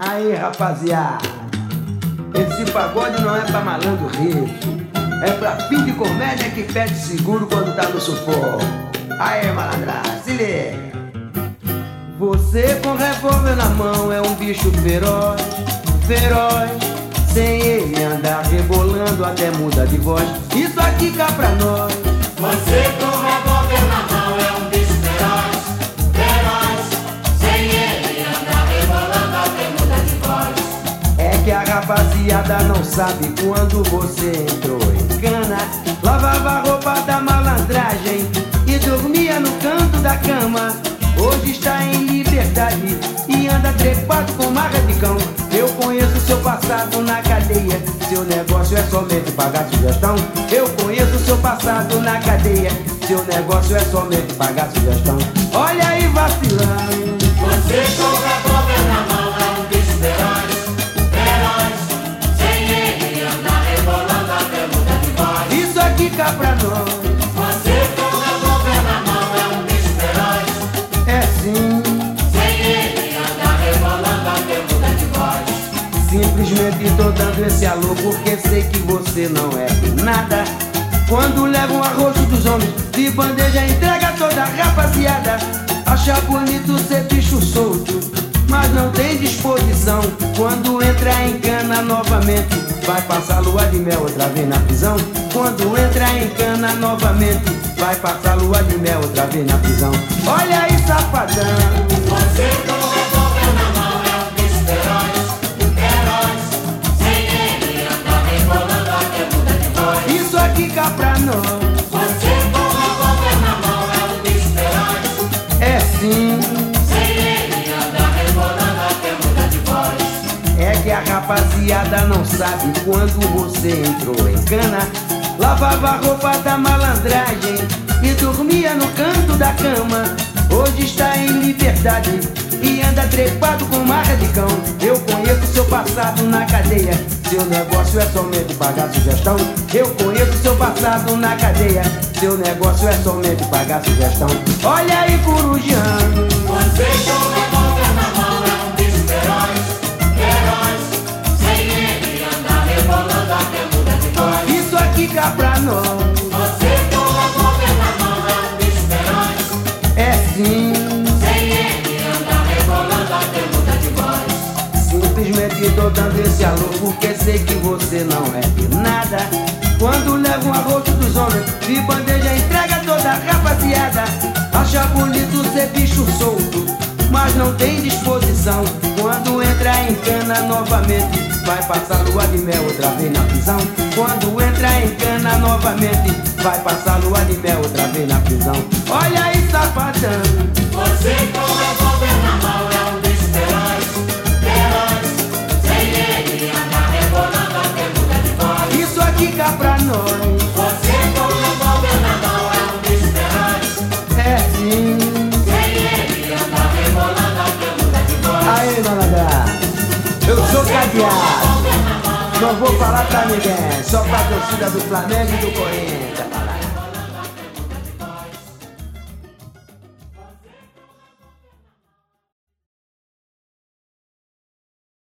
Aí, rapaziada, esse pagode não é pra malandro rico, é pra fim de comédia que pede seguro quando tá no sufoco. Aí, malandra, se liga. Você com revólver na mão é um bicho feroz, feroz. Sem ele andar rebolando até muda de voz. Isso aqui cá pra nós. Você com revólver rapaziada não sabe quando você entrou em cana. Lavava a roupa da malandragem e dormia no canto da cama. Hoje está em liberdade e anda trepado com marca de cão. Eu conheço seu passado na cadeia. Seu negócio é somente pagar sugestão. Eu conheço seu passado na cadeia. Seu negócio é somente pagar sugestão. Olha aí vacilando. Você com Simplesmente tô dando esse alô porque sei que você não é nada. Quando leva um arroz dos homens, de bandeja entrega toda a rapaziada. Acha bonito ser bicho solto, mas não tem disposição. Quando entra em cana novamente, vai passar lua de mel outra vez na prisão. Quando entra em cana novamente, vai passar lua de mel outra vez na prisão. Olha aí, safadão. Você com rapaziada não sabe quando você entrou em cana. Lavava a roupa da malandragem e dormia no canto da cama. Hoje está em liberdade e anda trepado com marca de cão. Eu conheço seu passado na cadeia. Seu negócio é somente pagar sugestão. Eu conheço seu passado na cadeia. Seu negócio é somente pagar sugestão. Olha aí, corujando. Você Cá pra nós. Você com revólver na mão é um bicho feroz, É sim. sem ele andar rebolando até muda de voz. Simplesmente tô dando esse alô porque sei que você não é de nada. Quando leva um arroz dos homens, de bandeja entrega toda a rapaziada. Acha bonito ser bicho solto, mas não tem disposição. Quando entra em cana novamente, vai passar lua de mel outra vez na prisão. Quando entra novamente, vai passar lua de mel outra vez na prisão. Olha aí, safadão. Você com revólver na mão é um bicho feroz, feroz. Sem ele andar rebolando até muda de voz. Isso aqui cá pra nós. Você com revólver na mão é um feroz, É sim. sem ele andar rebolando até muda de voz. Aí, malandra, eu sou cadeado. Não vou falar pra ninguém, só pra torcida do Flamengo e do Corinthians.